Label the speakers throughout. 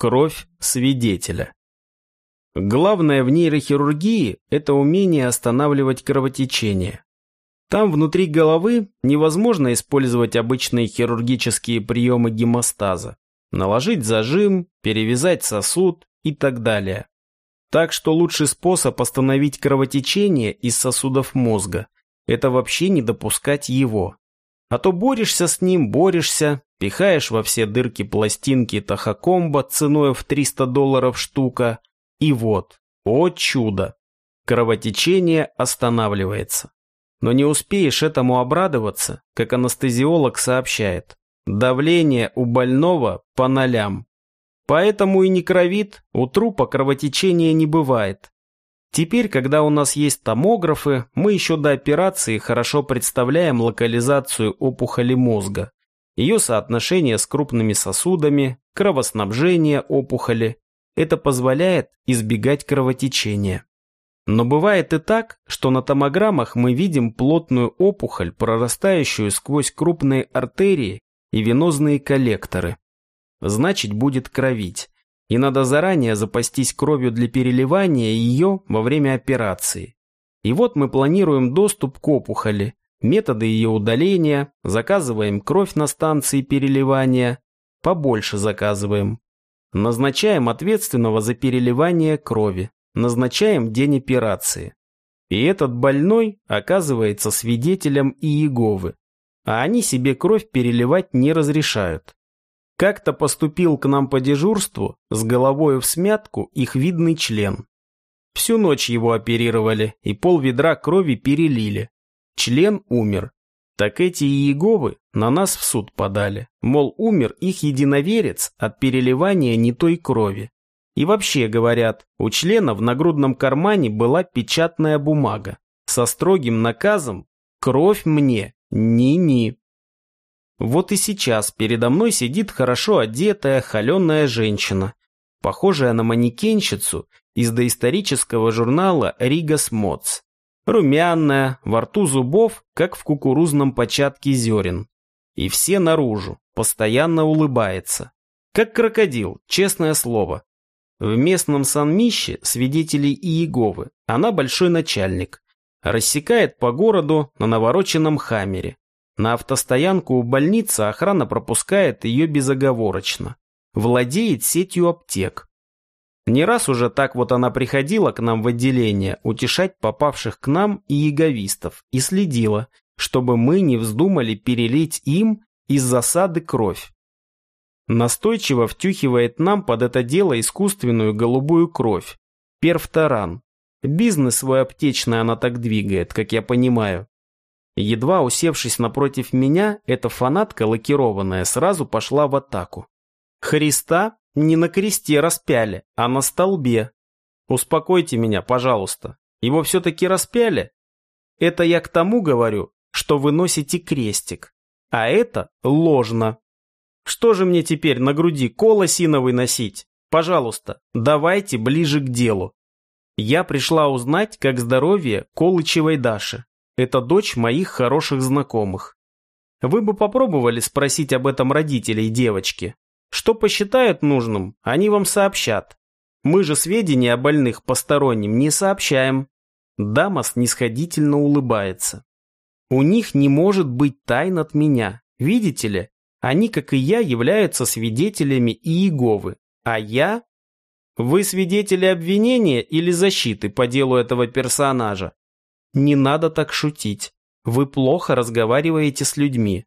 Speaker 1: Кровь свидетеля. Главное в нейрохирургии – это умение останавливать кровотечение. Там внутри головы невозможно использовать обычные хирургические приемы гемостаза. Наложить зажим, перевязать сосуд и так далее. Так что лучший способ остановить кровотечение из сосудов мозга – это вообще не допускать его. А то борешься с ним, борешься, пихаешь во все дырки пластинки тахокомба ценой в 300 долларов штука, и вот, о чудо, кровотечение останавливается. Но не успеешь этому обрадоваться, как анестезиолог сообщает. Давление у больного по нолям. Поэтому и не кровит, у трупа кровотечения не бывает. Теперь, когда у нас есть томографы, мы еще до операции хорошо представляем локализацию опухоли мозга, ее соотношение с крупными сосудами, кровоснабжение опухоли. Это позволяет избегать кровотечения. Но бывает и так, что на томограммах мы видим плотную опухоль, прорастающую сквозь крупные артерии и венозные коллекторы. Значит, будет кровить и надо заранее запастись кровью для переливания ее во время операции. И вот мы планируем доступ к опухоли, методы ее удаления, заказываем кровь на станции переливания, побольше заказываем. Назначаем ответственного за переливание крови, назначаем день операции. И этот больной оказывается свидетелем Иеговы, а они себе кровь переливать не разрешают. Как-то поступил к нам по дежурству с головой в смятку их видный член. Всю ночь его оперировали и пол ведра крови перелили. Член умер. Так эти Иеговы на нас в суд подали. Мол, умер их единоверец от переливания не той крови. И вообще, говорят, у члена в нагрудном кармане была печатная бумага со строгим наказом «Кровь мне, ни-ни». Вот и сейчас передо мной сидит хорошо одетая, холеная женщина, похожая на манекенщицу из доисторического журнала «Ригас Моц». Румяная, во рту зубов, как в кукурузном початке зерен. И все наружу, постоянно улыбается. Как крокодил, честное слово. В местном Санмище свидетелей Иеговы она большой начальник. Рассекает по городу на навороченном хаммере. На автостоянку у больницы охрана пропускает ее безоговорочно. Владеет сетью аптек. Не раз уже так вот она приходила к нам в отделение утешать попавших к нам и яговистов и следила, чтобы мы не вздумали перелить им из засады кровь. Настойчиво втюхивает нам под это дело искусственную голубую кровь. Перфторан. Бизнес свой аптечный она так двигает, как я понимаю. Едва усевшись напротив меня, эта фанатка лакированная сразу пошла в атаку. Христа не на кресте распяли, а на столбе. Успокойте меня, пожалуйста. Его все-таки распяли? Это я к тому говорю, что вы носите крестик. А это ложно. Что же мне теперь на груди кол осиновый носить? Пожалуйста, давайте ближе к делу. Я пришла узнать, как здоровье Колычевой Даши. Это дочь моих хороших знакомых. Вы бы попробовали спросить об этом родителей девочки. Что посчитают нужным, они вам сообщат. Мы же сведения о больных посторонним не сообщаем. Дама снисходительно улыбается. У них не может быть тайн от меня. Видите ли, они, как и я, являются свидетелями Иеговы. А я... Вы свидетели обвинения или защиты по делу этого персонажа? Не надо так шутить. Вы плохо разговариваете с людьми.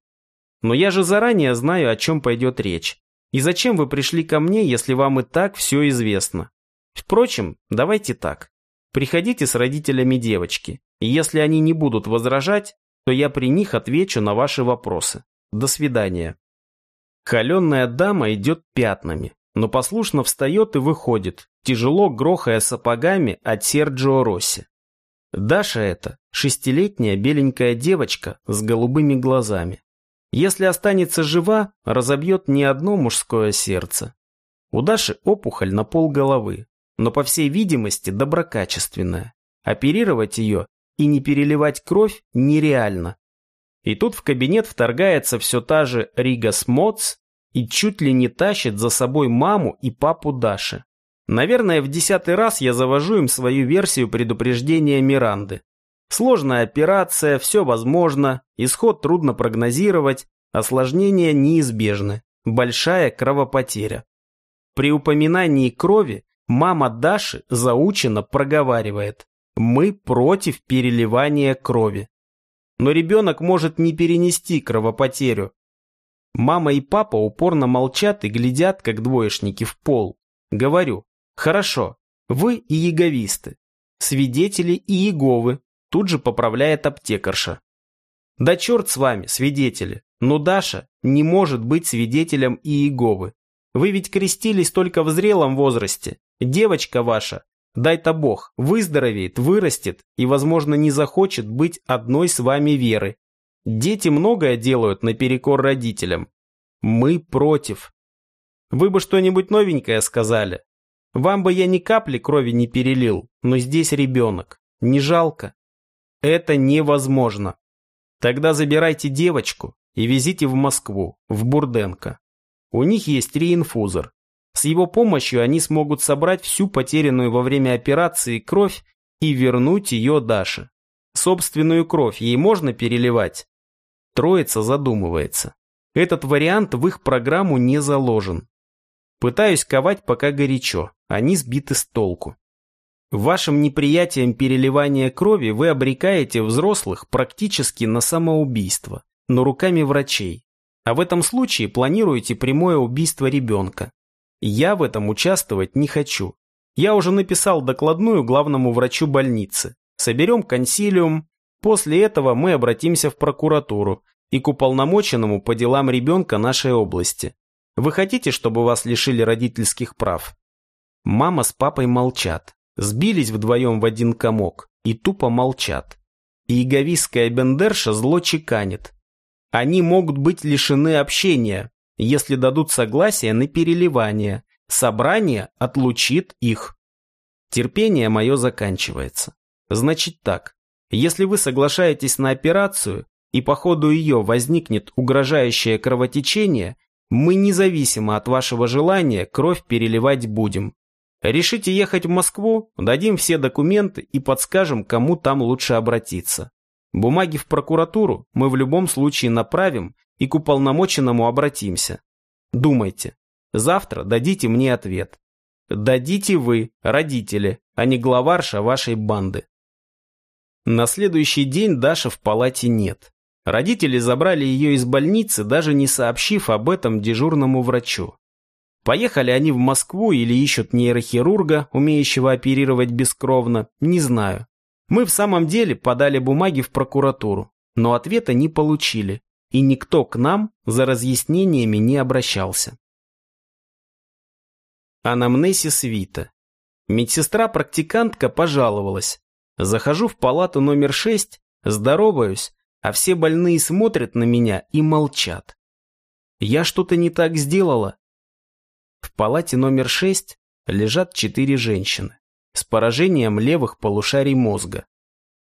Speaker 1: Но я же заранее знаю, о чем пойдет речь. И зачем вы пришли ко мне, если вам и так все известно? Впрочем, давайте так. Приходите с родителями девочки, и если они не будут возражать, то я при них отвечу на ваши вопросы. До свидания. Холеная дама идет пятнами, но послушно встает и выходит, тяжело грохая сапогами от Серджио Росси. Даша это шестилетняя беленькая девочка с голубыми глазами. Если останется жива, разобьет не одно мужское сердце. У Даши опухоль на пол головы, но по всей видимости доброкачественная. Оперировать ее и не переливать кровь нереально. И тут в кабинет вторгается все та же Рига Смоц и чуть ли не тащит за собой маму и папу Даши. Наверное, в десятый раз я завожу им свою версию предупреждения Миранды. Сложная операция, все возможно, исход трудно прогнозировать, осложнения неизбежны, большая кровопотеря. При упоминании крови мама Даши заученно проговаривает «Мы против переливания крови». Но ребенок может не перенести кровопотерю. Мама и папа упорно молчат и глядят, как двоечники в пол. Говорю, хорошо, вы и яговисты, свидетели Иеговы, Тут же поправляет аптекарша. Да черт с вами, свидетели. Но Даша не может быть свидетелем Иеговы. Вы ведь крестились только в зрелом возрасте. Девочка ваша, дай-то бог, выздоровеет, вырастет и, возможно, не захочет быть одной с вами веры. Дети многое делают наперекор родителям. Мы против. Вы бы что-нибудь новенькое сказали. Вам бы я ни капли крови не перелил, но здесь ребенок. Не жалко. Это невозможно. Тогда забирайте девочку и везите в Москву, в Бурденко. У них есть реинфузор. С его помощью они смогут собрать всю потерянную во время операции кровь и вернуть ее Даше. Собственную кровь ей можно переливать? Троица задумывается. Этот вариант в их программу не заложен. Пытаюсь ковать пока горячо, они сбиты с толку. Вашим неприятием переливания крови вы обрекаете взрослых практически на самоубийство, но руками врачей. А в этом случае планируете прямое убийство ребенка. Я в этом участвовать не хочу. Я уже написал докладную главному врачу больницы. Соберем консилиум. После этого мы обратимся в прокуратуру и к уполномоченному по делам ребенка нашей области. Вы хотите, чтобы вас лишили родительских прав? Мама с папой молчат. Сбились вдвоем в один комок и тупо молчат. И бендерша зло чеканит. Они могут быть лишены общения, если дадут согласие на переливание. Собрание отлучит их. Терпение мое заканчивается. Значит так, если вы соглашаетесь на операцию, и по ходу ее возникнет угрожающее кровотечение, мы независимо от вашего желания кровь переливать будем. Решите ехать в Москву, дадим все документы и подскажем, кому там лучше обратиться. Бумаги в прокуратуру мы в любом случае направим и к уполномоченному обратимся. Думайте. Завтра дадите мне ответ. Дадите вы, родители, а не главарша вашей банды. На следующий день Даша в палате нет. Родители забрали ее из больницы, даже не сообщив об этом дежурному врачу. Поехали они в Москву или ищут нейрохирурга, умеющего оперировать бескровно, не знаю. Мы в самом деле подали бумаги в прокуратуру, но ответа не получили, и никто к нам за разъяснениями не обращался. Анамнесис Вита. Медсестра-практикантка пожаловалась. Захожу в палату номер шесть, здороваюсь, а все больные смотрят на меня и молчат. Я что-то не так сделала, в палате номер 6 лежат четыре женщины с поражением левых полушарий мозга.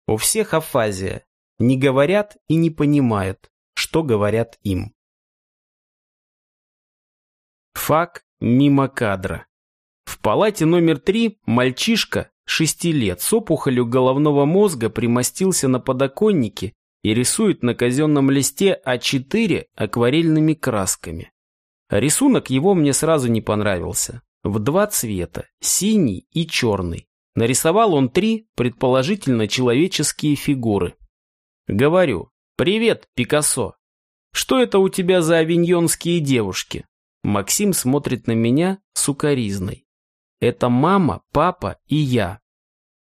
Speaker 1: У всех афазия, не говорят и не понимают, что говорят им. Фак мимо кадра. В палате номер три мальчишка, шести лет, с опухолью головного мозга примостился на подоконнике и рисует на казенном листе А4 акварельными красками. Рисунок его мне сразу не понравился. В два цвета, синий и черный. Нарисовал он три, предположительно, человеческие фигуры. Говорю, привет, Пикассо. Что это у тебя за авиньонские девушки? Максим смотрит на меня сукоризной. Это мама, папа и я.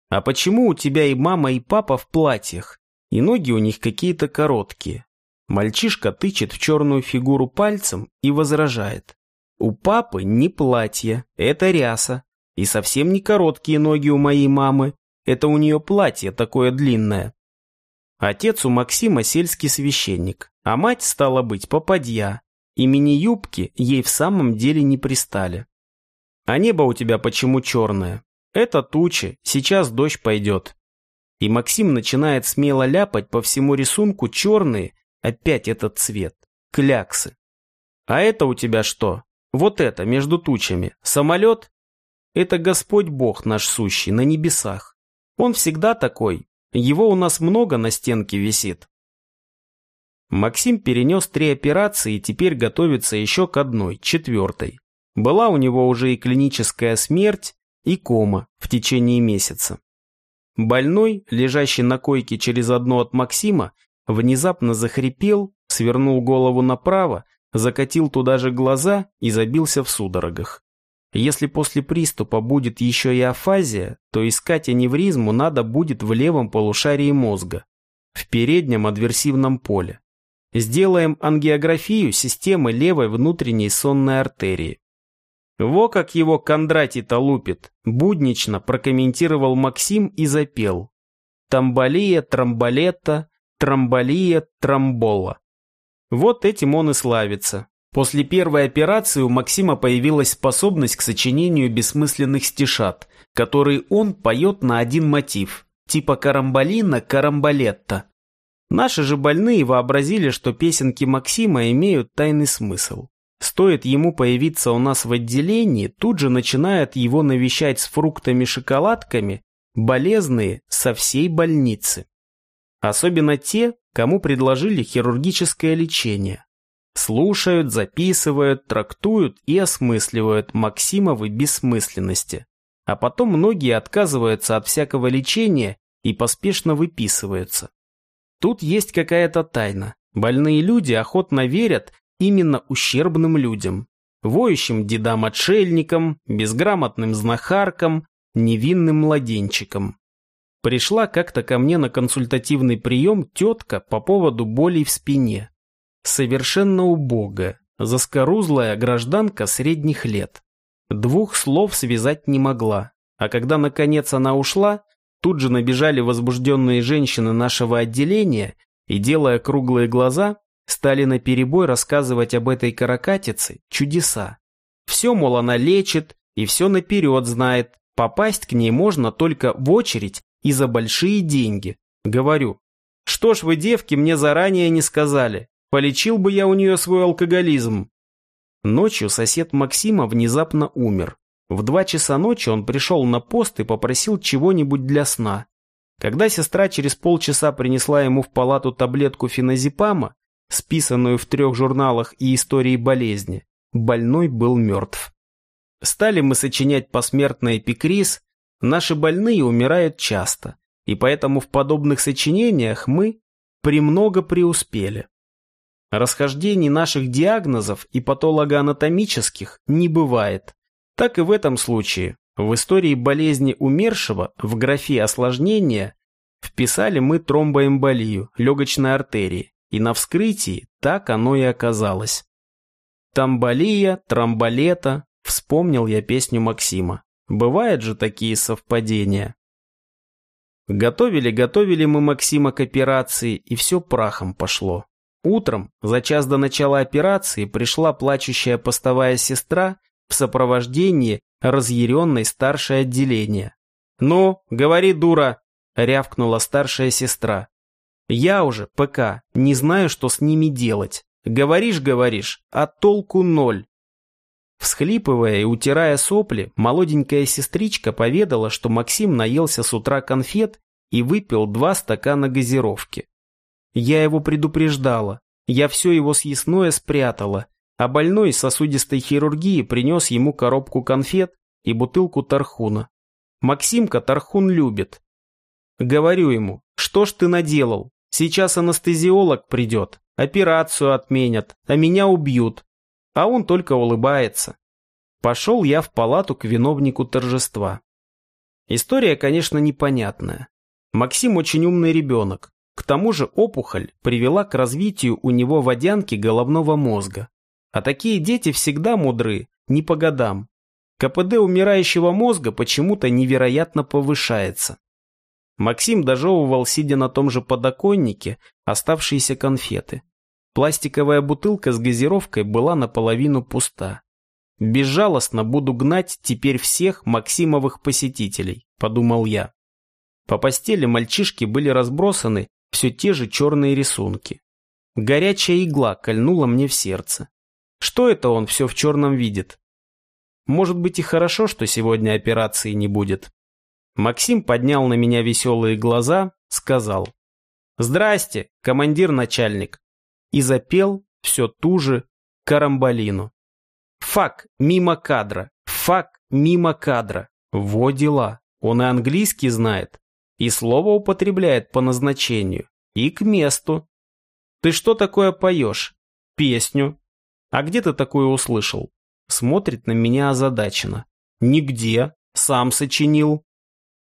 Speaker 1: А почему у тебя и мама, и папа в платьях? И ноги у них какие-то короткие. Мальчишка тычет в черную фигуру пальцем и возражает. У папы не платье, это ряса. И совсем не короткие ноги у моей мамы. Это у нее платье такое длинное. Отец у Максима сельский священник, а мать, стала быть, попадья. И мини-юбки ей в самом деле не пристали. А небо у тебя почему черное? Это тучи, сейчас дождь пойдет. И Максим начинает смело ляпать по всему рисунку черные, Опять этот цвет. Кляксы. А это у тебя что? Вот это, между тучами. Самолет? Это Господь Бог наш сущий, на небесах. Он всегда такой. Его у нас много на стенке висит. Максим перенес три операции и теперь готовится еще к одной, четвертой. Была у него уже и клиническая смерть, и кома в течение месяца. Больной, лежащий на койке через одно от Максима, внезапно захрипел, свернул голову направо, закатил туда же глаза и забился в судорогах. Если после приступа будет еще и афазия, то искать аневризму надо будет в левом полушарии мозга, в переднем адверсивном поле. Сделаем ангиографию системы левой внутренней сонной артерии. Во как его Кондратий-то лупит, буднично прокомментировал Максим и запел. Тамболия, тромболета, тромболия, тромбола. Вот этим он и славится. После первой операции у Максима появилась способность к сочинению бессмысленных стишат, которые он поет на один мотив, типа карамболина, карамболетта. Наши же больные вообразили, что песенки Максима имеют тайный смысл. Стоит ему появиться у нас в отделении, тут же начинают его навещать с фруктами-шоколадками болезные со всей больницы. Особенно те, кому предложили хирургическое лечение. Слушают, записывают, трактуют и осмысливают Максимовы бессмысленности. А потом многие отказываются от всякого лечения и поспешно выписываются. Тут есть какая-то тайна. Больные люди охотно верят именно ущербным людям, воющим дедам-отшельникам, безграмотным знахаркам, невинным младенчикам. Пришла как-то ко мне на консультативный прием тетка по поводу болей в спине. Совершенно убогая, заскорузлая гражданка средних лет. Двух слов связать не могла, а когда наконец она ушла, Тут же набежали возбужденные женщины нашего отделения и, делая круглые глаза, стали наперебой рассказывать об этой каракатице чудеса. Все, мол, она лечит и все наперед знает, попасть к ней можно только в очередь и за большие деньги. Говорю, что ж вы, девки, мне заранее не сказали, полечил бы я у нее свой алкоголизм. Ночью сосед Максима внезапно умер. В два часа ночи он пришел на пост и попросил чего-нибудь для сна. Когда сестра через полчаса принесла ему в палату таблетку феназепама, списанную в трех журналах и истории болезни, больной был мертв. Стали мы сочинять посмертный эпикриз, наши больные умирают часто, и поэтому в подобных сочинениях мы премного преуспели. Расхождений наших диагнозов и патологоанатомических не бывает. Так и в этом случае. В истории болезни умершего в графе осложнения вписали мы тромбоэмболию легочной артерии, и на вскрытии так оно и оказалось. Тамболия, тромболета, вспомнил я песню Максима. Бывают же такие совпадения. Готовили-готовили мы Максима к операции, и все прахом пошло. Утром, за час до начала операции, пришла плачущая постовая сестра в сопровождении разъяренной старшей отделения. «Ну, говори, дура!» — рявкнула старшая сестра. «Я уже, ПК, не знаю, что с ними делать. Говоришь, говоришь, а толку ноль». Всхлипывая и утирая сопли, молоденькая сестричка поведала, что Максим наелся с утра конфет и выпил два стакана газировки. Я его предупреждала. Я все его съестное спрятала, а больной сосудистой хирургии принес ему коробку конфет и бутылку тархуна. Максимка тархун любит. Говорю ему, что ж ты наделал? Сейчас анестезиолог придет, операцию отменят, а меня убьют. А он только улыбается. Пошел я в палату к виновнику торжества. История, конечно, непонятная. Максим очень умный ребенок. К тому же опухоль привела к развитию у него водянки головного мозга. А такие дети всегда мудры, не по годам. КПД умирающего мозга почему-то невероятно повышается. Максим дожевывал, сидя на том же подоконнике, оставшиеся конфеты. Пластиковая бутылка с газировкой была наполовину пуста. «Безжалостно буду гнать теперь всех Максимовых посетителей», – подумал я. По постели мальчишки были разбросаны все те же черные рисунки. Горячая игла кольнула мне в сердце. Что это он все в черном видит? Может быть и хорошо, что сегодня операции не будет. Максим поднял на меня веселые глаза, сказал «Здрасте, командир-начальник» и запел все ту же карамбалину. Фак, мимо кадра, фак, мимо кадра. Во дела, он и английский знает, и слово употребляет по назначению, и к месту. Ты что такое поешь? Песню. А где ты такое услышал? Смотрит на меня озадаченно. Нигде, сам сочинил.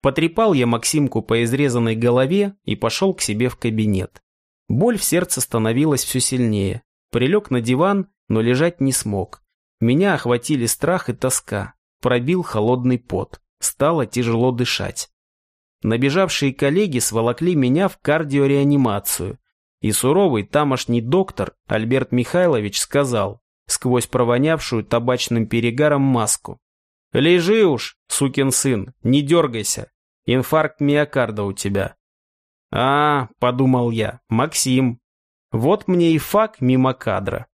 Speaker 1: Потрепал я Максимку по изрезанной голове и пошел к себе в кабинет. Боль в сердце становилась все сильнее. Прилег на диван, но лежать не смог. Меня охватили страх и тоска. Пробил холодный пот. Стало тяжело дышать. Набежавшие коллеги сволокли меня в кардиореанимацию. И суровый тамошний доктор Альберт Михайлович сказал, сквозь провонявшую табачным перегаром маску. «Лежи уж, сукин сын, не дергайся. Инфаркт миокарда у тебя. А, подумал я, Максим. Вот мне и фак мимо кадра.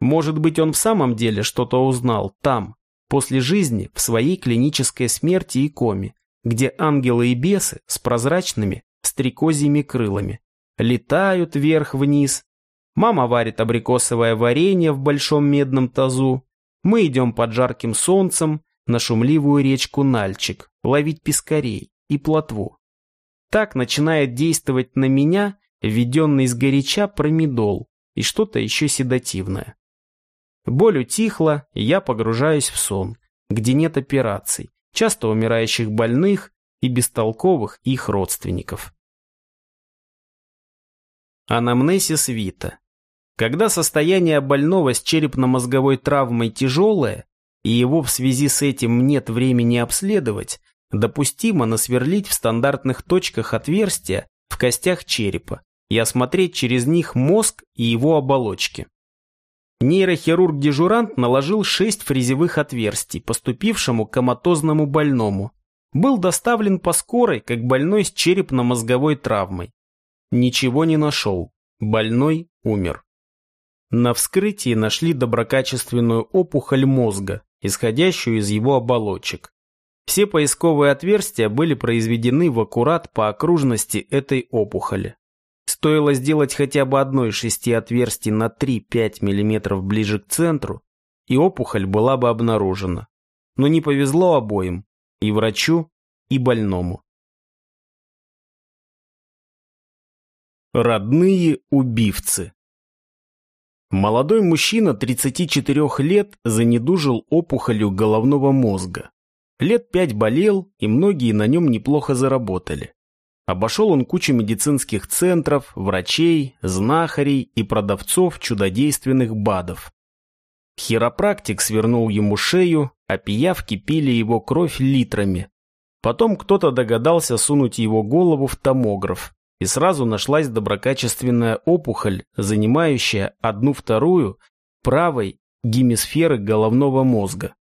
Speaker 1: Может быть, он в самом деле что-то узнал там, после жизни, в своей клинической смерти и коме, где ангелы и бесы с прозрачными стрекозьими крылами летают вверх-вниз. Мама варит абрикосовое варенье в большом медном тазу. Мы идем под жарким солнцем на шумливую речку Нальчик ловить пескарей и плотву. Так начинает действовать на меня введенный сгоряча промедол и что-то еще седативное. Боль утихла, и я погружаюсь в сон, где нет операций, часто умирающих больных и бестолковых их родственников. Анамнезис Вита. Когда состояние больного с черепно-мозговой травмой тяжелое, и его в связи с этим нет времени обследовать, Допустимо насверлить в стандартных точках отверстия в костях черепа и осмотреть через них мозг и его оболочки. Нейрохирург-дежурант наложил шесть фрезевых отверстий поступившему коматозному больному. Был доставлен по скорой, как больной с черепно-мозговой травмой. Ничего не нашел. Больной умер. На вскрытии нашли доброкачественную опухоль мозга, исходящую из его оболочек. Все поисковые отверстия были произведены в аккурат по окружности этой опухоли. Стоило сделать хотя бы одно из шести отверстий на 3-5 мм ближе к центру, и опухоль была бы обнаружена. Но не повезло обоим, и врачу, и больному. Родные убивцы Молодой мужчина 34 лет занедужил опухолью головного мозга. Лет пять болел, и многие на нем неплохо заработали. Обошел он кучу медицинских центров, врачей, знахарей и продавцов чудодейственных БАДов. Хиропрактик свернул ему шею, а пиявки пили его кровь литрами. Потом кто-то догадался сунуть его голову в томограф, и сразу нашлась доброкачественная опухоль, занимающая одну-вторую правой гемисферы головного мозга.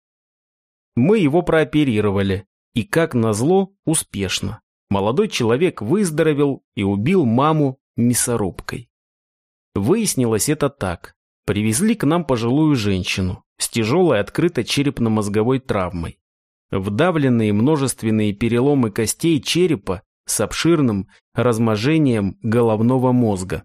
Speaker 1: Мы его прооперировали, и, как назло, успешно. Молодой человек выздоровел и убил маму мясорубкой. Выяснилось это так. Привезли к нам пожилую женщину с тяжелой открытой черепно-мозговой травмой. Вдавленные множественные переломы костей черепа с обширным разможением головного мозга.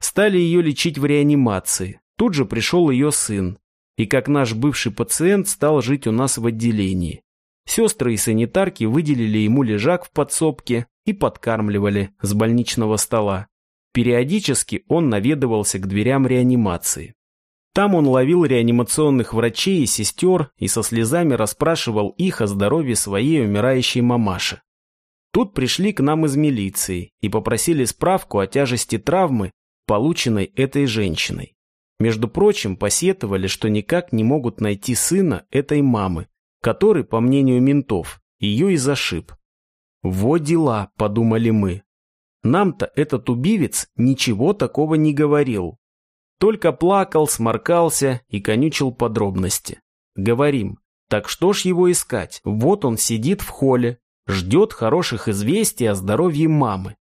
Speaker 1: Стали ее лечить в реанимации. Тут же пришел ее сын, и как наш бывший пациент стал жить у нас в отделении. Сестры и санитарки выделили ему лежак в подсобке и подкармливали с больничного стола. Периодически он наведывался к дверям реанимации. Там он ловил реанимационных врачей и сестер и со слезами расспрашивал их о здоровье своей умирающей мамаши. Тут пришли к нам из милиции и попросили справку о тяжести травмы, полученной этой женщиной. Между прочим, посетовали, что никак не могут найти сына этой мамы, который, по мнению ментов, ее и зашиб. «Во дела», — подумали мы. Нам-то этот убивец ничего такого не говорил. Только плакал, сморкался и конючил подробности. Говорим, так что ж его искать? Вот он сидит в холле, ждет хороших известий о здоровье мамы.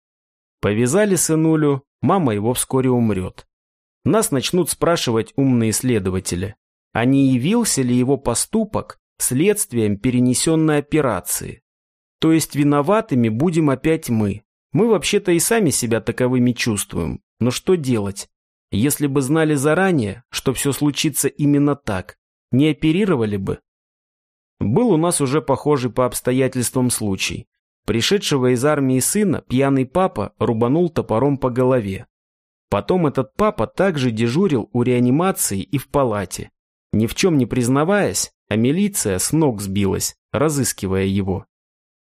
Speaker 1: Повязали сынулю, мама его вскоре умрет. Нас начнут спрашивать умные следователи, а не явился ли его поступок следствием перенесенной операции. То есть виноватыми будем опять мы. Мы вообще-то и сами себя таковыми чувствуем. Но что делать? Если бы знали заранее, что все случится именно так, не оперировали бы? Был у нас уже похожий по обстоятельствам случай. Пришедшего из армии сына пьяный папа рубанул топором по голове. Потом этот папа также дежурил у реанимации и в палате. Ни в чем не признаваясь, а милиция с ног сбилась, разыскивая его.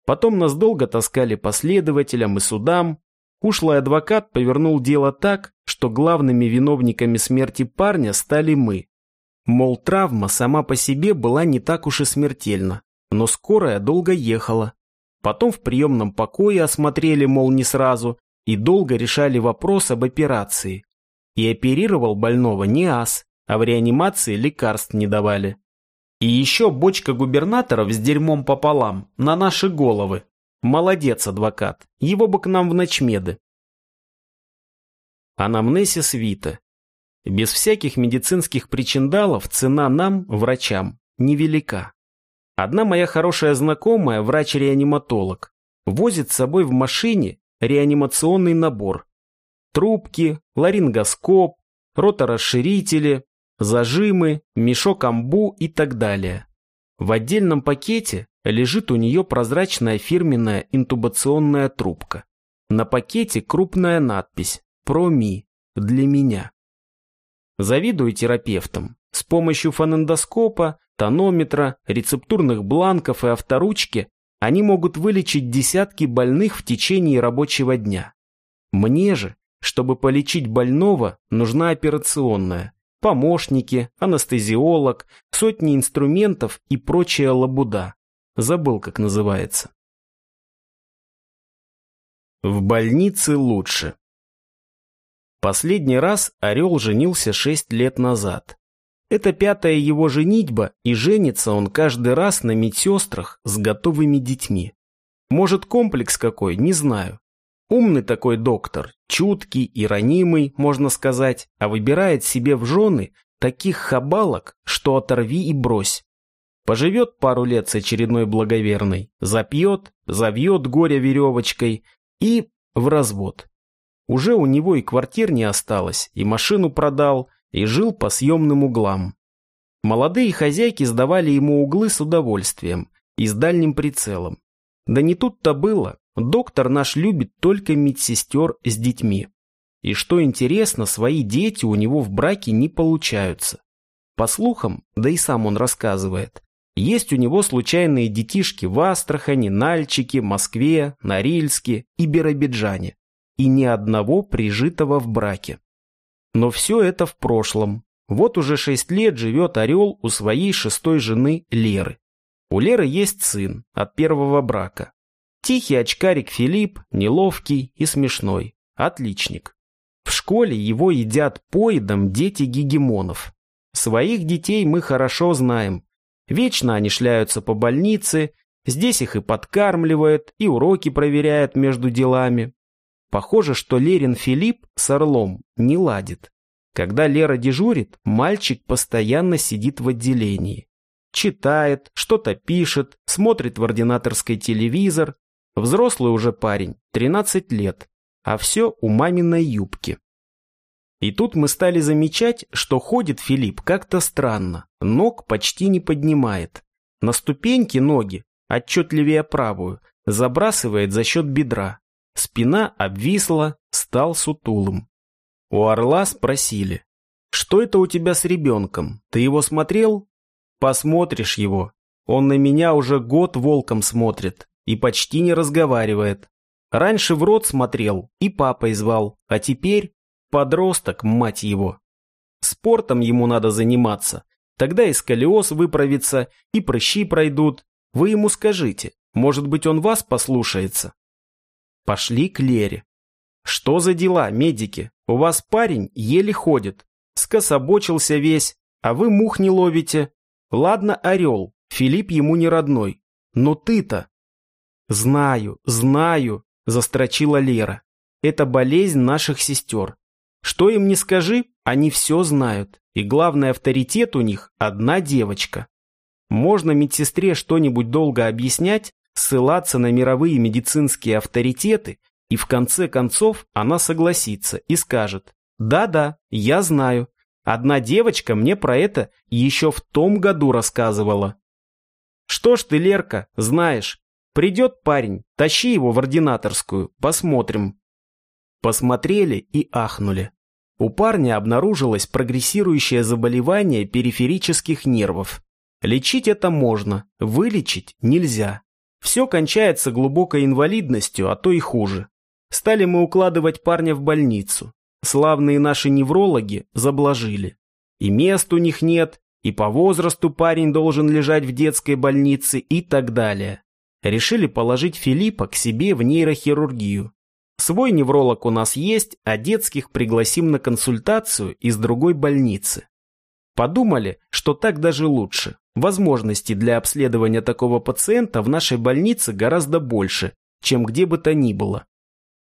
Speaker 1: Потом нас долго таскали последователям и судам. Ушлый адвокат повернул дело так, что главными виновниками смерти парня стали мы. Мол, травма сама по себе была не так уж и смертельна, но скорая долго ехала. Потом в приемном покое осмотрели, мол, не сразу, и долго решали вопрос об операции. И оперировал больного не ас, а в реанимации лекарств не давали. И еще бочка губернаторов с дерьмом пополам, на наши головы. Молодец, адвокат, его бы к нам в ночмеды. Анамнесис Вита. Без всяких медицинских причиндалов цена нам, врачам, невелика. Одна моя хорошая знакомая, врач-реаниматолог, возит с собой в машине реанимационный набор. Трубки, ларингоскоп, роторасширители, зажимы, мешок амбу и так далее. В отдельном пакете лежит у нее прозрачная фирменная интубационная трубка. На пакете крупная надпись «Проми» для меня. Завидую терапевтам. С помощью фонендоскопа, тонометра, рецептурных бланков и авторучки они могут вылечить десятки больных в течение рабочего дня. Мне же, чтобы полечить больного, нужна операционная, помощники, анестезиолог, сотни инструментов и прочая лабуда. Забыл, как называется. В больнице лучше. Последний раз Орел женился шесть лет назад. Это пятая его женитьба, и женится он каждый раз на медсестрах с готовыми детьми. Может, комплекс какой, не знаю. Умный такой доктор, чуткий и ранимый, можно сказать, а выбирает себе в жены таких хабалок, что оторви и брось. Поживет пару лет с очередной благоверной, запьет, завьет горе веревочкой и в развод. Уже у него и квартир не осталось, и машину продал, и жил по съемным углам. Молодые хозяйки сдавали ему углы с удовольствием и с дальним прицелом. Да не тут-то было, доктор наш любит только медсестер с детьми. И что интересно, свои дети у него в браке не получаются. По слухам, да и сам он рассказывает, есть у него случайные детишки в Астрахани, Нальчике, Москве, Норильске и Биробиджане и ни одного прижитого в браке. Но все это в прошлом. Вот уже шесть лет живет Орел у своей шестой жены Леры. У Леры есть сын от первого брака. Тихий очкарик Филипп, неловкий и смешной. Отличник. В школе его едят поедом дети гегемонов. Своих детей мы хорошо знаем. Вечно они шляются по больнице, здесь их и подкармливают, и уроки проверяют между делами. Похоже, что Лерин Филипп с Орлом не ладит. Когда Лера дежурит, мальчик постоянно сидит в отделении. Читает, что-то пишет, смотрит в ординаторской телевизор. Взрослый уже парень, 13 лет, а все у маминой юбки. И тут мы стали замечать, что ходит Филипп как-то странно, ног почти не поднимает. На ступеньки ноги, отчетливее правую, забрасывает за счет бедра. Спина обвисла, стал сутулым. У орла спросили, что это у тебя с ребенком? Ты его смотрел? Посмотришь его. Он на меня уже год волком смотрит и почти не разговаривает. Раньше в рот смотрел и папой звал, а теперь подросток, мать его. Спортом ему надо заниматься, тогда и сколиоз выправится, и прыщи пройдут. Вы ему скажите, может быть он вас послушается. Пошли к Лере. «Что за дела, медики? У вас парень еле ходит. Скособочился весь, а вы мух не ловите. Ладно, орел, Филипп ему не родной. Но ты-то...» «Знаю, знаю», – застрочила Лера. «Это болезнь наших сестер. Что им не скажи, Они все знают, и главный авторитет у них – одна девочка. Можно медсестре что-нибудь долго объяснять, ссылаться на мировые медицинские авторитеты, и в конце концов она согласится и скажет «Да-да, я знаю. Одна девочка мне про это еще в том году рассказывала». «Что ж ты, Лерка, знаешь, придет парень, тащи его в ординаторскую, посмотрим». Посмотрели и ахнули. У парня обнаружилось прогрессирующее заболевание периферических нервов. Лечить это можно, вылечить нельзя. Все кончается глубокой инвалидностью, а то и хуже. Стали мы укладывать парня в больницу. Славные наши неврологи заблажили. И мест у них нет, и по возрасту парень должен лежать в детской больнице и так далее. Решили положить Филиппа к себе в нейрохирургию. Свой невролог у нас есть, а детских пригласим на консультацию из другой больницы. Подумали, что так даже лучше. Возможностей для обследования такого пациента в нашей больнице гораздо больше, чем где бы то ни было.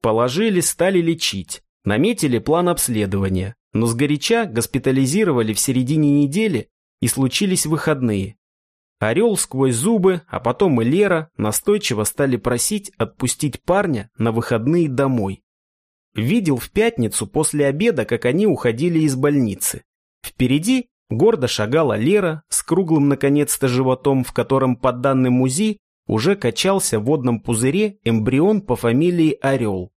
Speaker 1: Положили, стали лечить, наметили план обследования, но сгоряча госпитализировали в середине недели и случились выходные. Орел сквозь зубы, а потом и Лера настойчиво стали просить отпустить парня на выходные домой. Видел в пятницу после обеда, как они уходили из больницы. Впереди гордо шагала Лера с круглым наконец-то животом, в котором, по данным МУЗИ, уже качался в водном пузыре эмбрион по фамилии Орел.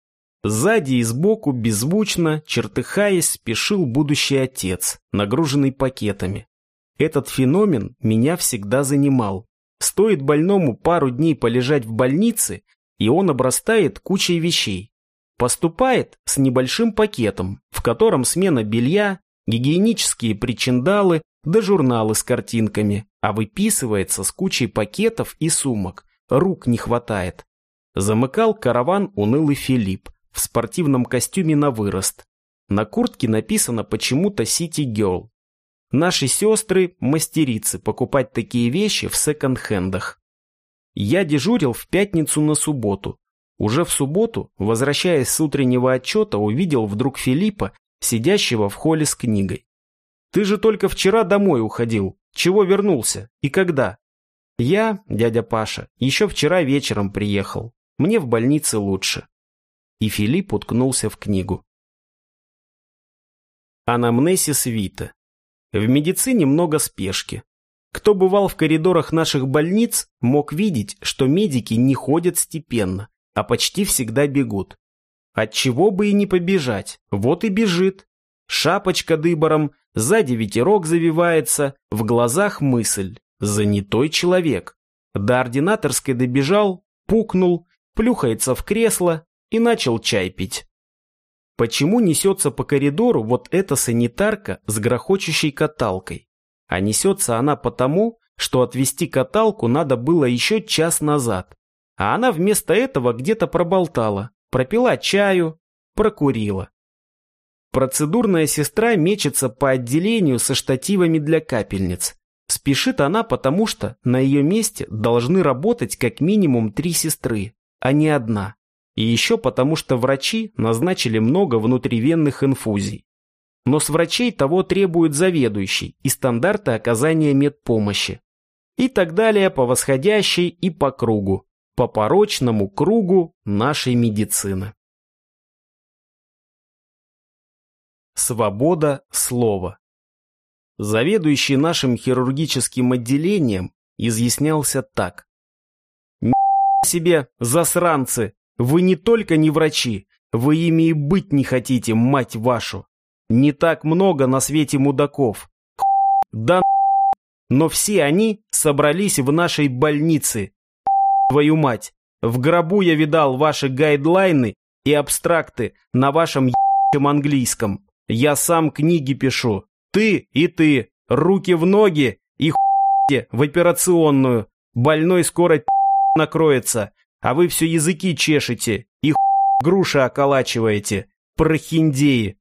Speaker 1: Сзади и сбоку беззвучно, чертыхаясь, спешил будущий отец, нагруженный пакетами. Этот феномен меня всегда занимал. Стоит больному пару дней полежать в больнице, и он обрастает кучей вещей. Поступает с небольшим пакетом, в котором смена белья, гигиенические причиндалы да журналы с картинками, а выписывается с кучей пакетов и сумок. Рук не хватает. Замыкал караван унылый Филипп в спортивном костюме на вырост. На куртке написано почему-то «City Girl». Наши сестры – мастерицы покупать такие вещи в секонд-хендах. Я дежурил в пятницу на субботу. Уже в субботу, возвращаясь с утреннего отчета, увидел вдруг Филиппа, сидящего в холле с книгой. «Ты же только вчера домой уходил. Чего вернулся? И когда?» «Я, дядя Паша, еще вчера вечером приехал. Мне в больнице лучше». И Филипп уткнулся в книгу. Анамнесис Вита. В медицине много спешки. Кто бывал в коридорах наших больниц, мог видеть, что медики не ходят степенно, а почти всегда бегут. От чего бы и не побежать, вот и бежит. Шапочка дыбором, сзади ветерок завивается, в глазах мысль. Занятой человек. До ординаторской добежал, пукнул, плюхается в кресло и начал чай пить. Почему несется по коридору вот эта санитарка с грохочущей каталкой? А несется она потому, что отвезти каталку надо было еще час назад. А она вместо этого где-то проболтала, пропила чаю, прокурила. Процедурная сестра мечется по отделению со штативами для капельниц. Спешит она, потому что на ее месте должны работать как минимум три сестры, а не одна. И еще потому, что врачи назначили много внутривенных инфузий. Но с врачей того требует заведующий и стандарты оказания медпомощи. И так далее по восходящей и по кругу, по порочному кругу нашей медицины. Свобода слова. Заведующий нашим хирургическим отделением изъяснялся так. себе, засранцы! Вы не только не врачи, вы ими и быть не хотите, мать вашу. Не так много на свете мудаков. Да но все они собрались в нашей больнице. Твою мать, в гробу я видал ваши гайдлайны и абстракты на вашем ебучем английском. Я сам книги пишу. Ты и ты. Руки в ноги и хуйте в операционную. Больной скоро накроется а вы все языки чешете и груши околачиваете, прохиндеи.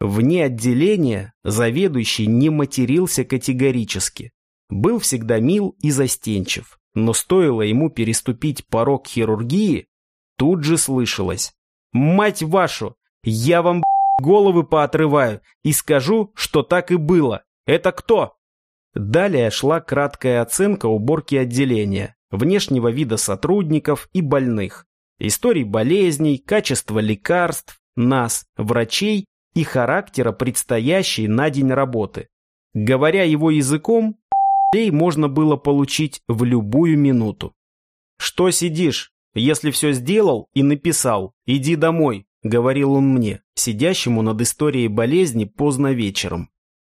Speaker 1: Вне отделения заведующий не матерился категорически. Был всегда мил и застенчив, но стоило ему переступить порог хирургии, тут же слышалось. «Мать вашу! Я вам головы поотрываю и скажу, что так и было. Это кто? Далее шла краткая оценка уборки отделения, внешнего вида сотрудников и больных, историй болезней, качества лекарств, нас, врачей и характера предстоящей на день работы. Говоря его языком, можно было получить в любую минуту. «Что сидишь? Если все сделал и написал, иди домой», — говорил он мне, сидящему над историей болезни поздно вечером.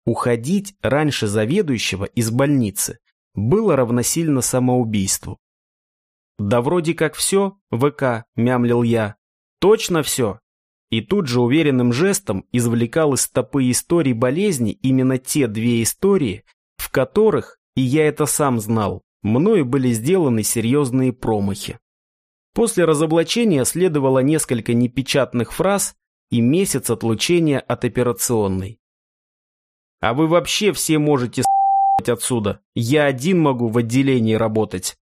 Speaker 1: Уходить раньше заведующего из больницы было равносильно самоубийству. «Да вроде как все, ВК», — мямлил я. «Точно все?» И тут же уверенным жестом извлекал из стопы историй болезни именно те две истории, в которых, и я это сам знал, мною были сделаны серьезные промахи. После разоблачения следовало несколько непечатных фраз и месяц отлучения от операционной. А вы вообще все можете с***ть отсюда. Я один могу в отделении работать.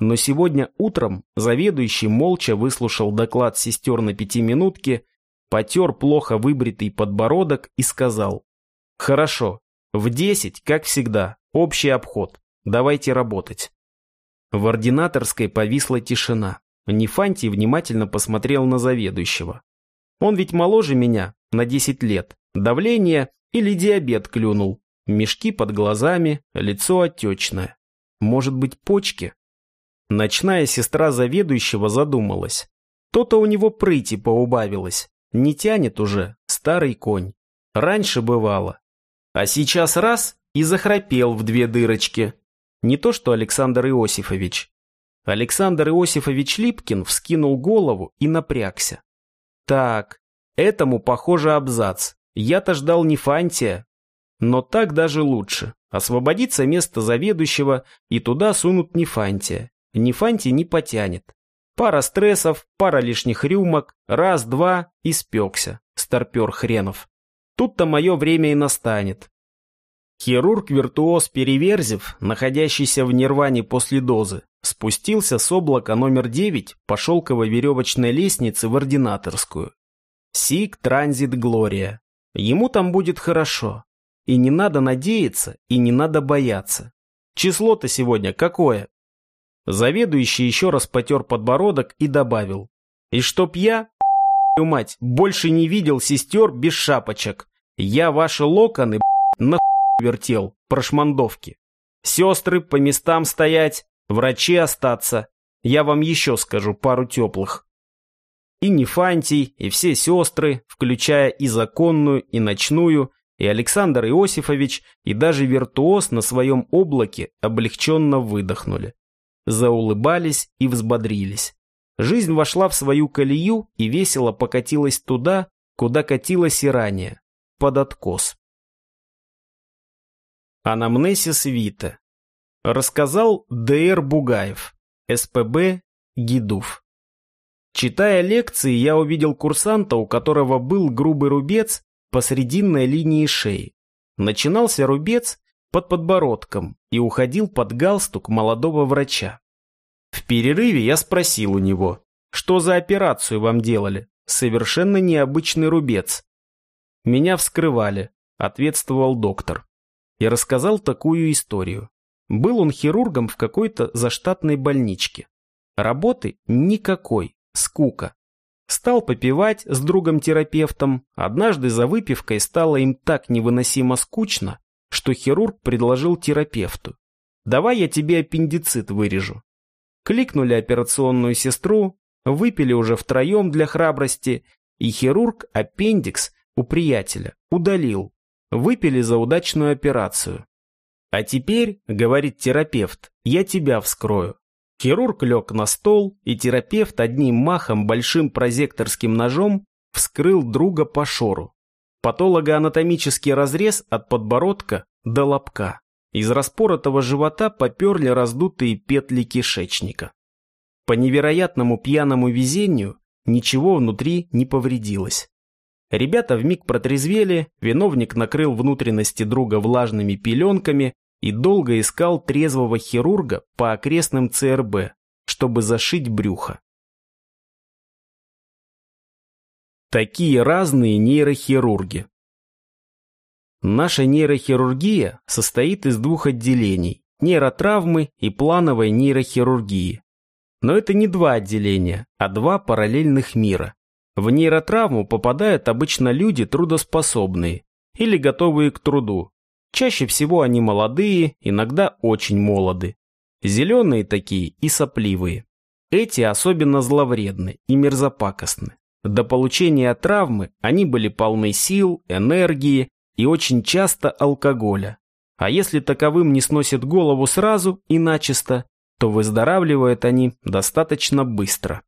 Speaker 1: Но сегодня утром заведующий молча выслушал доклад сестер на пятиминутке, потер плохо выбритый подбородок и сказал. Хорошо, в десять, как всегда, общий обход. Давайте работать. В ординаторской повисла тишина. Нефантий внимательно посмотрел на заведующего. Он ведь моложе меня на десять лет. Давление или диабет клюнул. Мешки под глазами, лицо отечное. Может быть, почки? Ночная сестра заведующего задумалась. То-то у него прыти поубавилось. Не тянет уже, старый конь. Раньше бывало. А сейчас раз и захрапел в две дырочки. Не то что Александр Иосифович. Александр Иосифович Липкин вскинул голову и напрягся. Так, этому, похоже, абзац. Я-то ждал не Фантия, но так даже лучше. Освободится место заведующего, и туда сунут Нефантия. Нефантий не потянет. Пара стрессов, пара лишних рюмок, раз-два и спекся, старпер хренов. Тут-то мое время и настанет. Хирург-виртуоз Переверзев, находящийся в нирване после дозы, спустился с облака номер 9 по шелковой веревочной лестнице в ординаторскую. Сик Транзит Глория. Ему там будет хорошо. И не надо надеяться, и не надо бояться. Число-то сегодня какое? Заведующий еще раз потер подбородок и добавил. И чтоб я, мать, больше не видел сестер без шапочек. Я ваши локоны, на вертел, прошмандовки. Сестры по местам стоять, врачи остаться. Я вам еще скажу пару теплых. И Нефантий, и все сестры, включая и законную, и ночную, и Александр Иосифович, и даже виртуоз на своем облаке облегченно выдохнули. Заулыбались и взбодрились. Жизнь вошла в свою колею и весело покатилась туда, куда катилась и ранее, под откос. Анамнесис Вита. Рассказал Д.Р. Бугаев, СПБ Гидув. Читая лекции, я увидел курсанта, у которого был грубый рубец по срединной линии шеи. Начинался рубец под подбородком и уходил под галстук молодого врача. В перерыве я спросил у него, что за операцию вам делали? Совершенно необычный рубец. Меня вскрывали, ответствовал доктор. И рассказал такую историю. Был он хирургом в какой-то заштатной больничке. Работы никакой, скука. Стал попивать с другом-терапевтом. Однажды за выпивкой стало им так невыносимо скучно, что хирург предложил терапевту. «Давай я тебе аппендицит вырежу». Кликнули операционную сестру, выпили уже втроем для храбрости, и хирург аппендикс у приятеля удалил. Выпили за удачную операцию. «А теперь, — говорит терапевт, — я тебя вскрою. Хирург лег на стол, и терапевт одним махом большим прозекторским ножом вскрыл друга по шору. Патологоанатомический разрез от подбородка до лобка. Из распоротого живота поперли раздутые петли кишечника. По невероятному пьяному везению ничего внутри не повредилось. Ребята вмиг протрезвели, виновник накрыл внутренности друга влажными пеленками, и долго искал трезвого хирурга по окрестным ЦРБ, чтобы зашить брюхо. Такие разные нейрохирурги. Наша нейрохирургия состоит из двух отделений – нейротравмы и плановой нейрохирургии. Но это не два отделения, а два параллельных мира. В нейротравму попадают обычно люди трудоспособные или готовые к труду. Чаще всего они молодые, иногда очень молоды. Зеленые такие и сопливые. Эти особенно зловредны и мерзопакостны. До получения травмы они были полны сил, энергии и очень часто алкоголя. А если таковым не сносит голову сразу и начисто, то выздоравливают они достаточно быстро.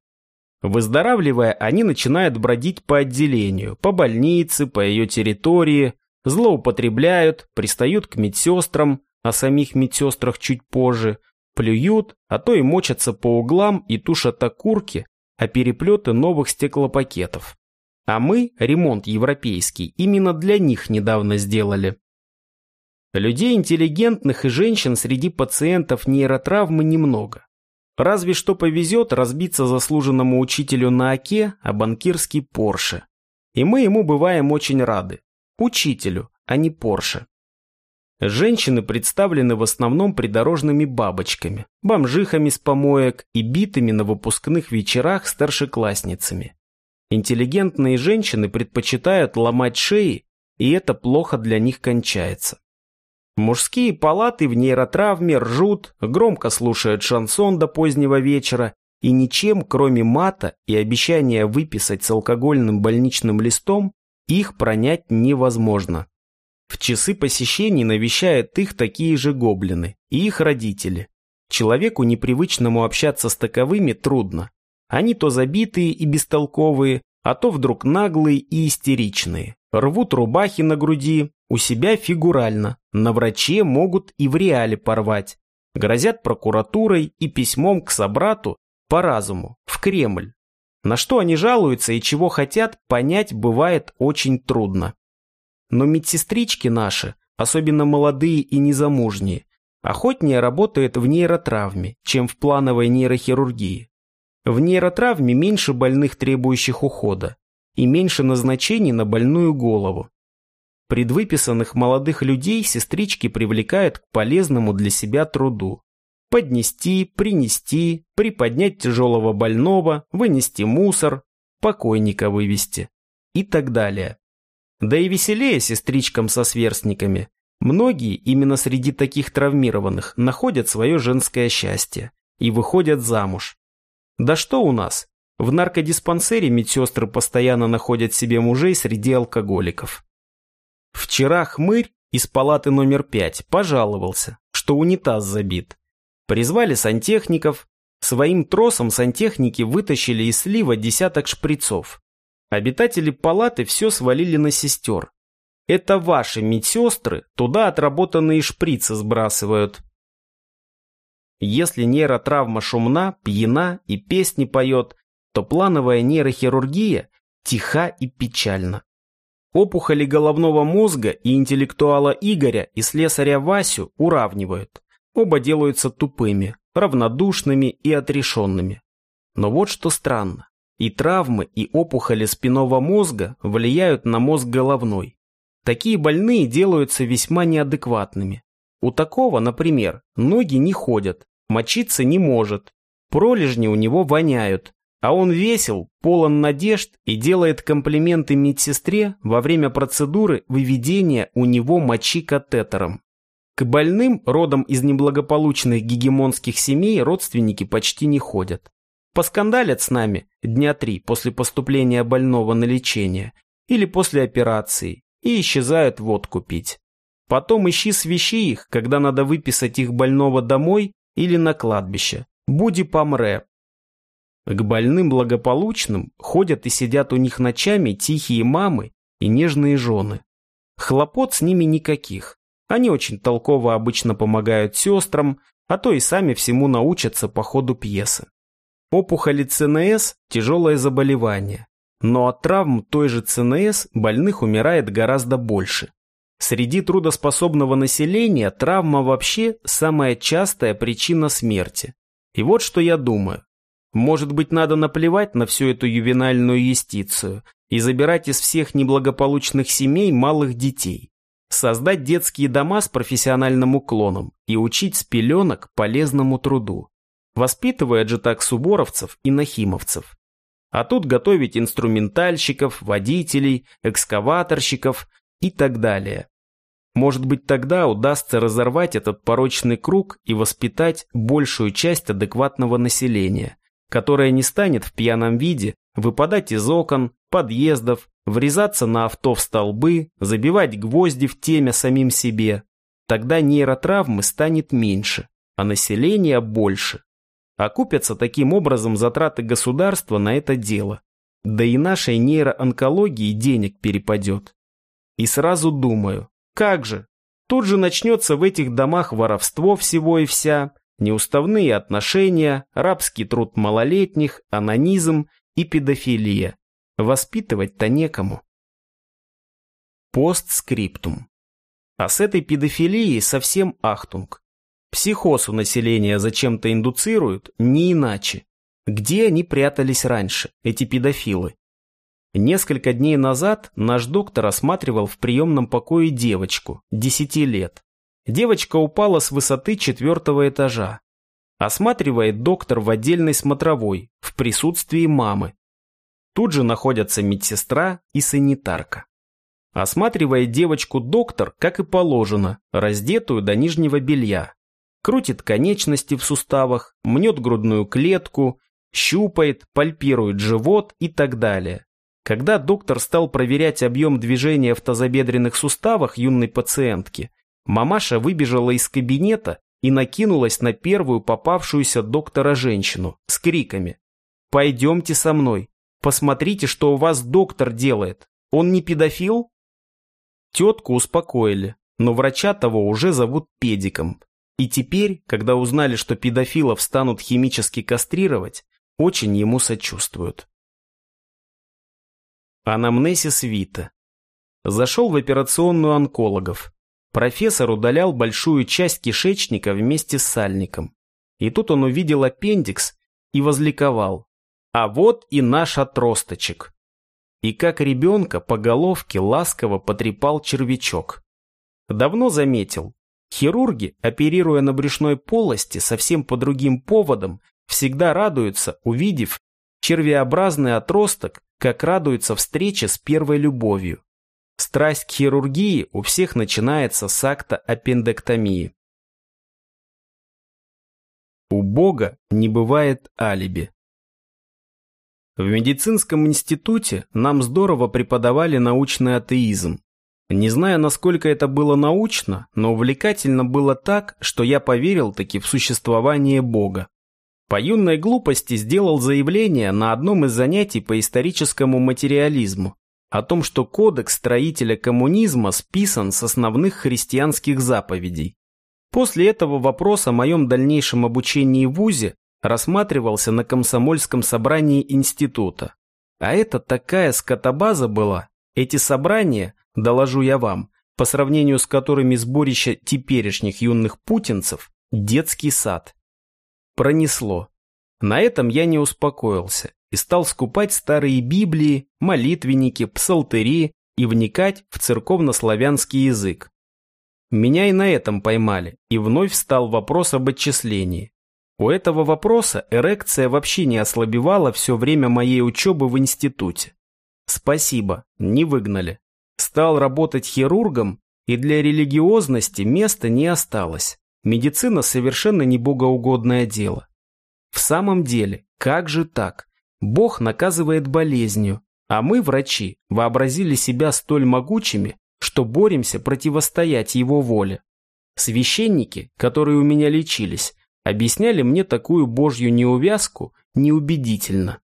Speaker 1: Выздоравливая, они начинают бродить по отделению, по больнице, по ее территории, злоупотребляют, пристают к медсестрам, о самих медсестрах чуть позже, плюют, а то и мочатся по углам и тушат окурки, а переплеты новых стеклопакетов. А мы, ремонт европейский, именно для них недавно сделали. Людей интеллигентных и женщин среди пациентов нейротравмы немного. Разве что повезет разбиться заслуженному учителю на оке, а банкирский Порше. И мы ему бываем очень рады. Учителю, а не Порше. Женщины представлены в основном придорожными бабочками, бомжихами с помоек и битыми на выпускных вечерах старшеклассницами. Интеллигентные женщины предпочитают ломать шеи, и это плохо для них кончается. Мужские палаты в нейротравме ржут, громко слушают шансон до позднего вечера, и ничем, кроме мата и обещания выписать с алкогольным больничным листом, их пронять невозможно. В часы посещений навещают их такие же гоблины и их родители. Человеку, непривычному общаться с таковыми, трудно. Они то забитые и бестолковые, а то вдруг наглые и истеричные. Рвут рубахи на груди, у себя фигурально, на враче могут и в реале порвать. Грозят прокуратурой и письмом к собрату по разуму, в Кремль. На что они жалуются и чего хотят, понять бывает очень трудно. Но медсестрички наши, особенно молодые и незамужние, охотнее работают в нейротравме, чем в плановой нейрохирургии. В нейротравме меньше больных, требующих ухода, и меньше назначений на больную голову. Предвыписанных молодых людей сестрички привлекают к полезному для себя труду. Поднести, принести, приподнять тяжелого больного, вынести мусор, покойника вывести и так далее. Да и веселее сестричкам со сверстниками. Многие именно среди таких травмированных находят свое женское счастье и выходят замуж. Да что у нас? В наркодиспансере медсестры постоянно находят себе мужей среди алкоголиков. Вчера хмырь из палаты номер пять пожаловался, что унитаз забит. Призвали сантехников. Своим тросом сантехники вытащили из слива десяток шприцов. Обитатели палаты все свалили на сестер. Это ваши медсестры туда отработанные шприцы сбрасывают. Если нейротравма шумна, пьяна и песни поет, то плановая нейрохирургия тиха и печальна. Опухоли головного мозга и интеллектуала Игоря и слесаря Васю уравнивают. Оба делаются тупыми, равнодушными и отрешенными. Но вот что странно. И травмы, и опухоли спинного мозга влияют на мозг головной. Такие больные делаются весьма неадекватными. У такого, например, ноги не ходят, мочиться не может, пролежни у него воняют, а он весел, полон надежд и делает комплименты медсестре во время процедуры выведения у него мочи катетером. К больным, родом из неблагополучных гегемонских семей, родственники почти не ходят. Поскандалят с нами дня три после поступления больного на лечение или после операции и исчезают водку пить. Потом ищи свищи их, когда надо выписать их больного домой или на кладбище. Буди помре. К больным благополучным ходят и сидят у них ночами тихие мамы и нежные жены. Хлопот с ними никаких. Они очень толково обычно помогают сестрам, а то и сами всему научатся по ходу пьесы. Опухоли ЦНС – тяжелое заболевание, но от травм той же ЦНС больных умирает гораздо больше. Среди трудоспособного населения травма вообще самая частая причина смерти. И вот что я думаю. Может быть, надо наплевать на всю эту ювенальную юстицию, и забирать из всех неблагополучных семей малых детей, создать детские дома с профессиональным уклоном и учить с пеленок полезному труду, воспитывая же так суборовцев и нахимовцев. А тут готовить инструментальщиков, водителей, экскаваторщиков и так далее. Может быть, тогда удастся разорвать этот порочный круг и воспитать большую часть адекватного населения, которое не станет в пьяном виде выпадать из окон, подъездов, врезаться на авто в столбы, забивать гвозди в темя самим себе. Тогда нейротравмы станет меньше, а население больше. Окупятся таким образом затраты государства на это дело. Да и нашей нейроонкологии денег перепадет. И сразу думаю, как же? Тут же начнется в этих домах воровство всего и вся, неуставные отношения, рабский труд малолетних, анонизм и педофилия. Воспитывать-то некому. Постскриптум. А с этой педофилией совсем ахтунг. Психоз у населения зачем-то индуцируют, не иначе. Где они прятались раньше, эти педофилы? Несколько дней назад наш доктор осматривал в приемном покое девочку, 10 лет. Девочка упала с высоты четвертого этажа. Осматривает доктор в отдельной смотровой, в присутствии мамы. Тут же находятся медсестра и санитарка. Осматривает девочку доктор, как и положено, раздетую до нижнего белья. Крутит конечности в суставах, мнет грудную клетку, щупает, пальпирует живот и так далее. Когда доктор стал проверять объем движения в тазобедренных суставах юной пациентки, мамаша выбежала из кабинета и накинулась на первую попавшуюся доктора женщину с криками «Пойдемте со мной, посмотрите, что у вас доктор делает, он не педофил?» Тетку успокоили, но врача того уже зовут педиком. И теперь, когда узнали, что педофилов станут химически кастрировать, очень ему сочувствуют. Анамнесис Вита. Зашел в операционную онкологов. Профессор удалял большую часть кишечника вместе с сальником. И тут он увидел аппендикс и возликовал. А вот и наш отросточек. И как ребенка по головке ласково потрепал червячок. Давно заметил, хирурги, оперируя на брюшной полости совсем по другим поводам, всегда радуются, увидев червеобразный отросток как радуется встрече с первой любовью. Страсть к хирургии у всех начинается с акта аппендэктомии. У Бога не бывает алиби. В медицинском институте нам здорово преподавали научный атеизм. Не знаю, насколько это было научно, но увлекательно было так, что я поверил таки в существование Бога. По юной глупости сделал заявление на одном из занятий по историческому материализму о том, что кодекс строителя коммунизма списан с основных христианских заповедей. После этого вопрос о моем дальнейшем обучении в ВУЗе рассматривался на комсомольском собрании института. А это такая скотобаза была, эти собрания, доложу я вам, по сравнению с которыми сборище теперешних юных путинцев – детский сад. Пронесло. На этом я не успокоился и стал скупать старые Библии, молитвенники, псалтыри и вникать в церковно-славянский язык. Меня и на этом поймали, и вновь встал вопрос об отчислении. У этого вопроса эрекция вообще не ослабевала все время моей учебы в институте. Спасибо, не выгнали. Стал работать хирургом, и для религиозности места не осталось. Медицина совершенно не богоугодное дело. В самом деле, как же так? Бог наказывает болезнью, а мы, врачи, вообразили себя столь могучими, что боремся противостоять его воле. Священники, которые у меня лечились, объясняли мне такую божью неувязку неубедительно.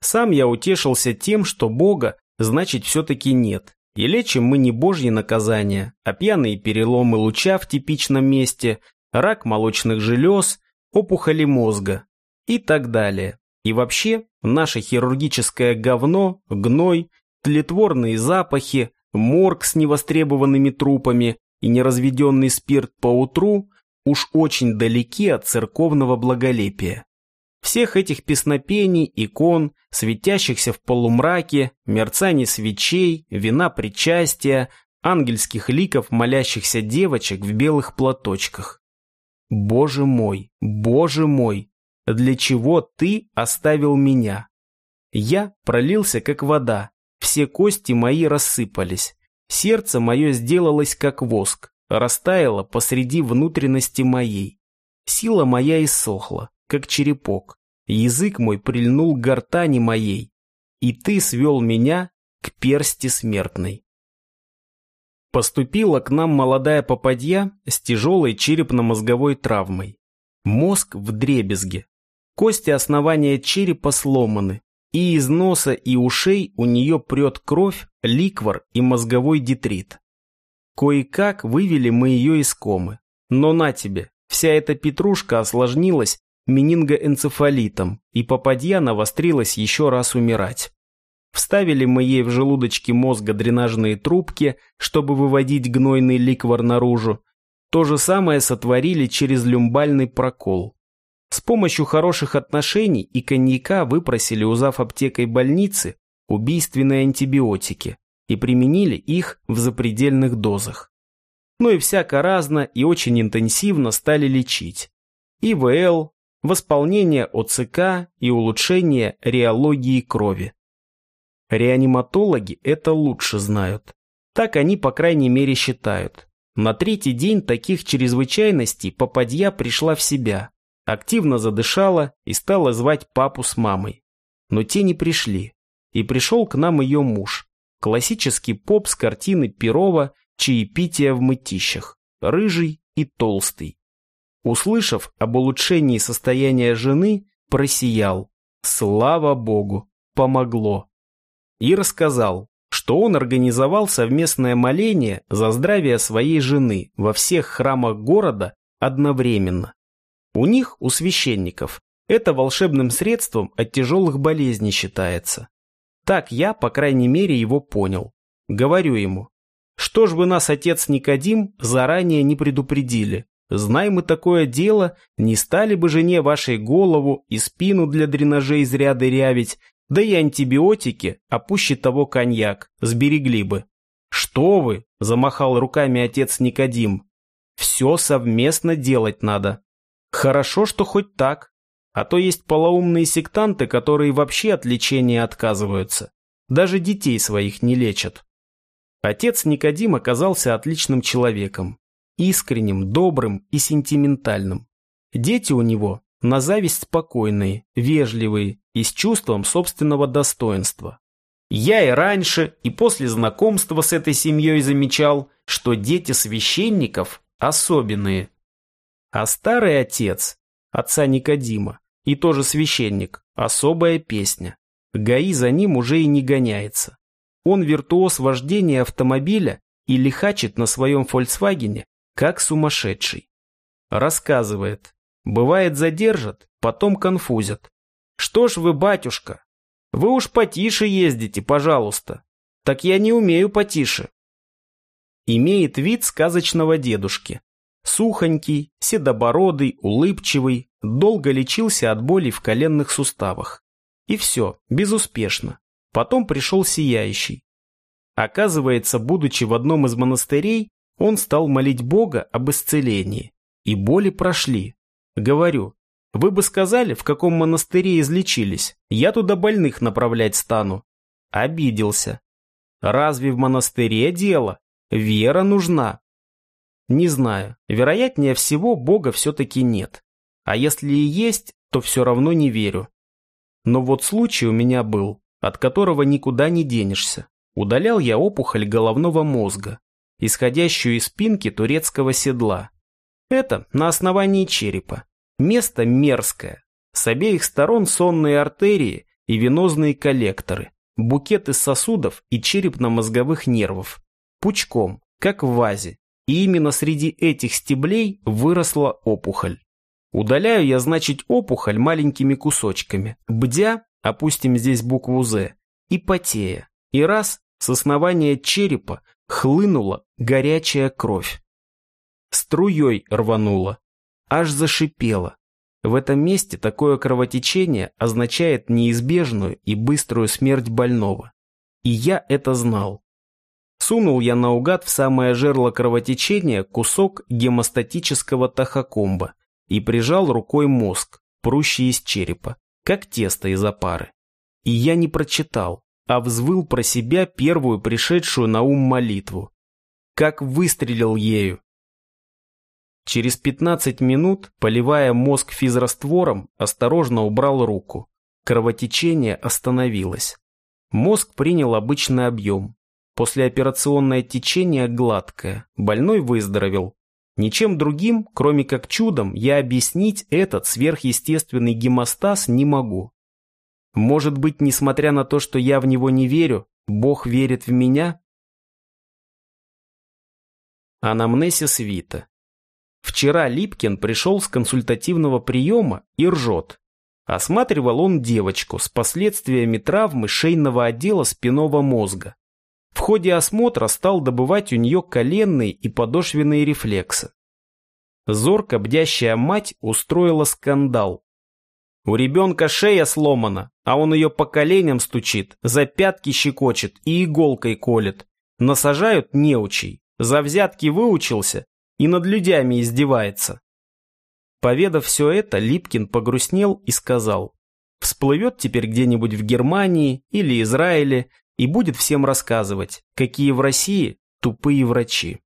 Speaker 1: Сам я утешился тем, что Бога, значит, все-таки нет, и лечим мы не божьи наказания, а пьяные переломы луча в типичном месте, рак молочных желез, опухоли мозга и так далее. И вообще, наше хирургическое говно, гной, тлетворные запахи, морг с невостребованными трупами и неразведенный спирт по утру уж очень далеки от церковного благолепия. Всех этих песнопений, икон, светящихся в полумраке, мерцаний свечей, вина причастия, ангельских ликов молящихся девочек в белых платочках. Боже мой, боже мой, для чего ты оставил меня? Я пролился, как вода, все кости мои рассыпались, сердце мое сделалось, как воск, растаяло посреди внутренности моей. Сила моя иссохла, как черепок, язык мой прильнул к гортани моей, и ты свел меня к персти смертной. Поступила к нам молодая попадья с тяжелой черепно-мозговой травмой. Мозг в дребезге. Кости основания черепа сломаны. И из носа и ушей у нее прет кровь, ликвор и мозговой детрит. Кое-как вывели мы ее из комы. Но на тебе, вся эта петрушка осложнилась менингоэнцефалитом, и попадья навострилась еще раз умирать. Вставили мы ей в желудочки мозга дренажные трубки, чтобы выводить гнойный ликвор наружу. То же самое сотворили через люмбальный прокол. С помощью хороших отношений и коньяка выпросили у зав. аптекой больницы убийственные антибиотики и применили их в запредельных дозах. Ну и всяко разно и очень интенсивно стали лечить. ИВЛ, восполнение ОЦК и улучшение реологии крови. Реаниматологи это лучше знают. Так они, по крайней мере, считают. На третий день таких чрезвычайностей попадья пришла в себя, активно задышала и стала звать папу с мамой. Но те не пришли. И пришел к нам ее муж. Классический поп с картины Перова «Чаепитие в мытищах», рыжий и толстый. Услышав об улучшении состояния жены, просиял. Слава богу, помогло и рассказал, что он организовал совместное моление за здравие своей жены во всех храмах города одновременно. У них, у священников, это волшебным средством от тяжелых болезней считается. Так я, по крайней мере, его понял. Говорю ему, что ж вы нас, отец Никодим, заранее не предупредили? Знай мы такое дело, не стали бы жене вашей голову и спину для дренажей зря дырявить, да и антибиотики, а пуще того коньяк, сберегли бы. «Что вы?» – замахал руками отец Никодим. «Все совместно делать надо. Хорошо, что хоть так. А то есть полоумные сектанты, которые вообще от лечения отказываются. Даже детей своих не лечат». Отец Никодим оказался отличным человеком. Искренним, добрым и сентиментальным. Дети у него на зависть спокойные, вежливые и с чувством собственного достоинства. Я и раньше, и после знакомства с этой семьей замечал, что дети священников особенные. А старый отец, отца Никодима, и тоже священник, особая песня. ГАИ за ним уже и не гоняется. Он виртуоз вождения автомобиля и лихачит на своем «Фольксвагене», как сумасшедший. Рассказывает, Бывает, задержат, потом конфузят. Что ж вы, батюшка, вы уж потише ездите, пожалуйста. Так я не умею потише. Имеет вид сказочного дедушки. Сухонький, седобородый, улыбчивый, долго лечился от боли в коленных суставах. И все, безуспешно. Потом пришел сияющий. Оказывается, будучи в одном из монастырей, он стал молить Бога об исцелении. И боли прошли, Говорю, вы бы сказали, в каком монастыре излечились. Я туда больных направлять стану. Обиделся. Разве в монастыре дело? Вера нужна. Не знаю. Вероятнее всего, Бога все-таки нет. А если и есть, то все равно не верю. Но вот случай у меня был, от которого никуда не денешься. Удалял я опухоль головного мозга, исходящую из спинки турецкого седла. Это на основании черепа. Место мерзкое. С обеих сторон сонные артерии и венозные коллекторы, букет из сосудов и черепно-мозговых нервов. Пучком, как в вазе. И именно среди этих стеблей выросла опухоль. Удаляю я, значит, опухоль маленькими кусочками. Бдя, опустим здесь букву «З», и потея. И раз с основания черепа хлынула горячая кровь струей рвануло. Аж зашипело. В этом месте такое кровотечение означает неизбежную и быструю смерть больного. И я это знал. Сунул я наугад в самое жерло кровотечения кусок гемостатического тахокомба и прижал рукой мозг, прущий из черепа, как тесто из опары. И я не прочитал, а взвыл про себя первую пришедшую на ум молитву. Как выстрелил ею, Через 15 минут, поливая мозг физраствором, осторожно убрал руку. Кровотечение остановилось. Мозг принял обычный объем. Послеоперационное течение гладкое, больной выздоровел. Ничем другим, кроме как чудом, я объяснить этот сверхъестественный гемостаз не могу. Может быть, несмотря на то, что я в него не верю, Бог верит в меня? Анамнесис Вита Вчера Липкин пришел с консультативного приема и ржет. Осматривал он девочку с последствиями травмы шейного отдела спинного мозга. Ходе осмотра стал добывать у нее коленные и подошвенные рефлексы. Зорко бдящая мать устроила скандал. У ребенка шея сломана, а он ее по коленям стучит, за пятки щекочет и иголкой колет. Насажают неучий. За взятки выучился, и над людьми издевается. Поведав все это, Липкин погрустнел и сказал, всплывет теперь где-нибудь в Германии или Израиле и будет всем рассказывать, какие в России тупые врачи.